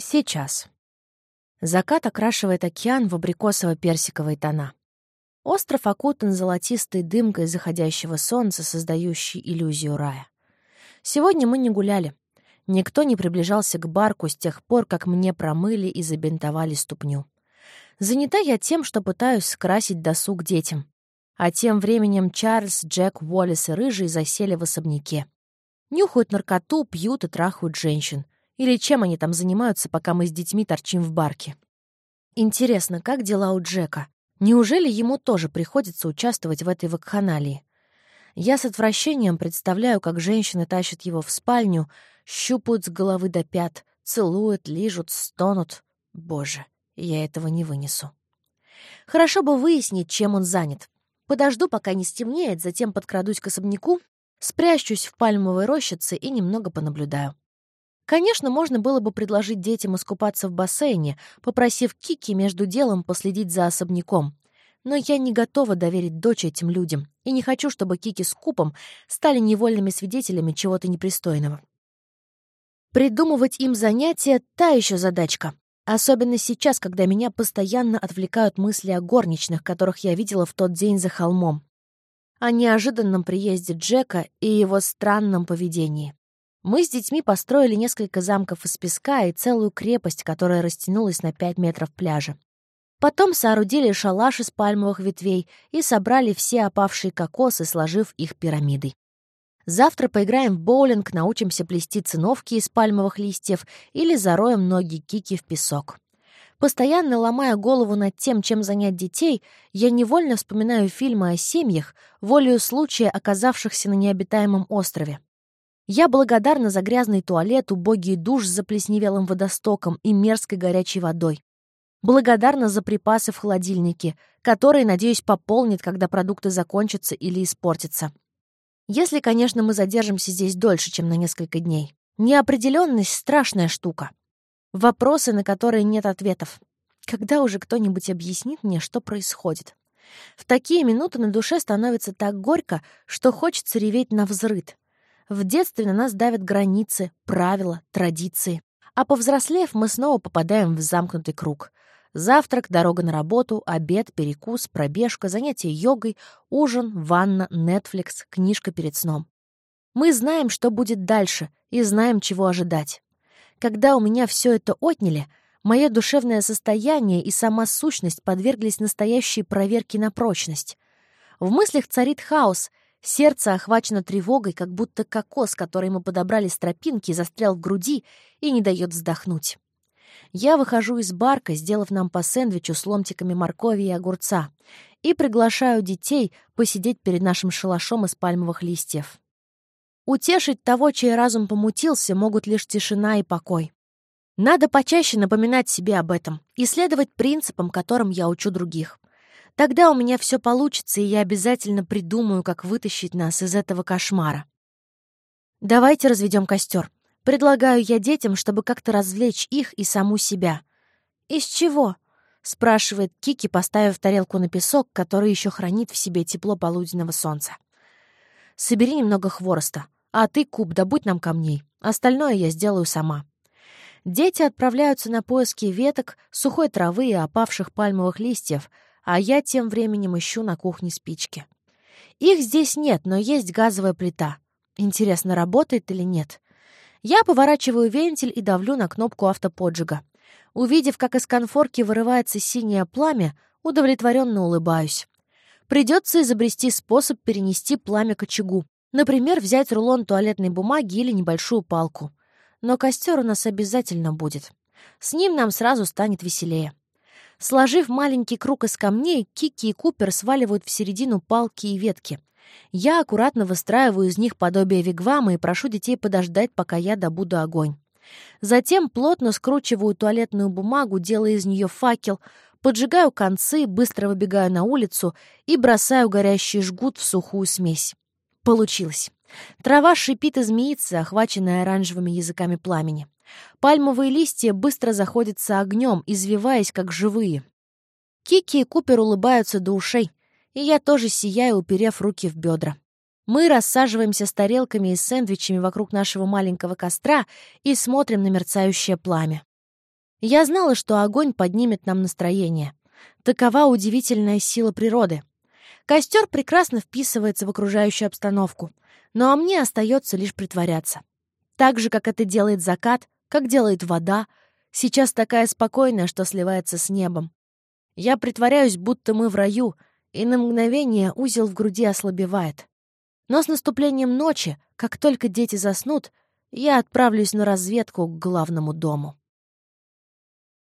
Сейчас. Закат окрашивает океан в абрикосово-персиковые тона. Остров окутан золотистой дымкой заходящего солнца, создающей иллюзию рая. Сегодня мы не гуляли. Никто не приближался к барку с тех пор, как мне промыли и забинтовали ступню. Занята я тем, что пытаюсь скрасить досуг детям. А тем временем Чарльз, Джек, Уоллес и Рыжий засели в особняке. Нюхают наркоту, пьют и трахают женщин. Или чем они там занимаются, пока мы с детьми торчим в барке. Интересно, как дела у Джека? Неужели ему тоже приходится участвовать в этой вакханалии? Я с отвращением представляю, как женщины тащат его в спальню, щупают с головы до пят, целуют, лижут, стонут. Боже, я этого не вынесу. Хорошо бы выяснить, чем он занят. Подожду, пока не стемнеет, затем подкрадусь к особняку, спрячусь в пальмовой рощице и немного понаблюдаю. Конечно, можно было бы предложить детям искупаться в бассейне, попросив Кики между делом последить за особняком. Но я не готова доверить дочь этим людям и не хочу, чтобы Кики с Купом стали невольными свидетелями чего-то непристойного. Придумывать им занятия — та еще задачка. Особенно сейчас, когда меня постоянно отвлекают мысли о горничных, которых я видела в тот день за холмом. О неожиданном приезде Джека и его странном поведении. Мы с детьми построили несколько замков из песка и целую крепость, которая растянулась на 5 метров пляжа. Потом соорудили шалаш из пальмовых ветвей и собрали все опавшие кокосы, сложив их пирамидой. Завтра поиграем в боулинг, научимся плести циновки из пальмовых листьев или зароем ноги Кики в песок. Постоянно ломая голову над тем, чем занять детей, я невольно вспоминаю фильмы о семьях, волею случая оказавшихся на необитаемом острове. Я благодарна за грязный туалет, убогий душ с заплесневелым водостоком и мерзкой горячей водой. Благодарна за припасы в холодильнике, которые, надеюсь, пополнит, когда продукты закончатся или испортятся. Если, конечно, мы задержимся здесь дольше, чем на несколько дней. Неопределенность — страшная штука. Вопросы, на которые нет ответов. Когда уже кто-нибудь объяснит мне, что происходит? В такие минуты на душе становится так горько, что хочется реветь на взрыд. В детстве на нас давят границы, правила, традиции. А повзрослев, мы снова попадаем в замкнутый круг. Завтрак, дорога на работу, обед, перекус, пробежка, занятие йогой, ужин, ванна, Netflix, книжка перед сном. Мы знаем, что будет дальше, и знаем, чего ожидать. Когда у меня все это отняли, мое душевное состояние и сама сущность подверглись настоящей проверке на прочность. В мыслях царит хаос, сердце охвачено тревогой, как будто кокос, который мы подобрали с тропинки, застрял в груди и не дает вздохнуть. Я выхожу из барка, сделав нам по сэндвичу с ломтиками моркови и огурца, и приглашаю детей посидеть перед нашим шалашом из пальмовых листьев. Утешить того, чей разум помутился, могут лишь тишина и покой. Надо почаще напоминать себе об этом и следовать принципам, которым я учу других. Тогда у меня все получится, и я обязательно придумаю, как вытащить нас из этого кошмара. Давайте разведем костер. Предлагаю я детям, чтобы как-то развлечь их и саму себя. «Из чего?» — спрашивает Кики, поставив тарелку на песок, который еще хранит в себе тепло полуденного солнца. «Собери немного хвороста, а ты, Куб, добудь нам камней. Остальное я сделаю сама». Дети отправляются на поиски веток, сухой травы и опавших пальмовых листьев, а я тем временем ищу на кухне спички. Их здесь нет, но есть газовая плита. Интересно, работает или нет? Я поворачиваю вентиль и давлю на кнопку автоподжига. Увидев, как из конфорки вырывается синее пламя, удовлетворенно улыбаюсь. Придется изобрести способ перенести пламя к очагу. Например, взять рулон туалетной бумаги или небольшую палку. Но костер у нас обязательно будет. С ним нам сразу станет веселее. Сложив маленький круг из камней, Кики и Купер сваливают в середину палки и ветки. Я аккуратно выстраиваю из них подобие вигвама и прошу детей подождать, пока я добуду огонь. Затем плотно скручиваю туалетную бумагу, делая из нее факел, поджигаю концы, быстро выбегаю на улицу и бросаю горящий жгут в сухую смесь. Получилось. Трава шипит и змеится, охваченная оранжевыми языками пламени. Пальмовые листья быстро заходятся огнем, извиваясь, как живые. Кики и Купер улыбаются до ушей и я тоже сияю, уперев руки в бедра. Мы рассаживаемся с тарелками и сэндвичами вокруг нашего маленького костра и смотрим на мерцающее пламя. Я знала, что огонь поднимет нам настроение. Такова удивительная сила природы. Костер прекрасно вписывается в окружающую обстановку, но а мне остается лишь притворяться. Так же, как это делает закат, как делает вода, сейчас такая спокойная, что сливается с небом. Я притворяюсь, будто мы в раю, и на мгновение узел в груди ослабевает. Но с наступлением ночи, как только дети заснут, я отправлюсь на разведку к главному дому.